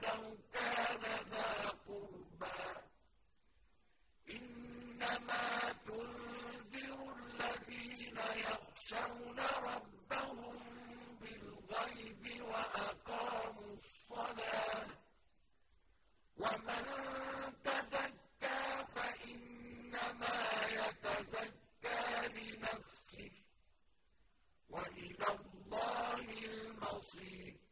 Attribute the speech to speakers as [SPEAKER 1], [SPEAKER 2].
[SPEAKER 1] ولو كان ذا قربى. إنما تنذر الذين يخشون ربهم بالغيب وأقاموا الصلاة. ومن تزكى فإنما يتزكى لنفسه. وإلى الله المصير.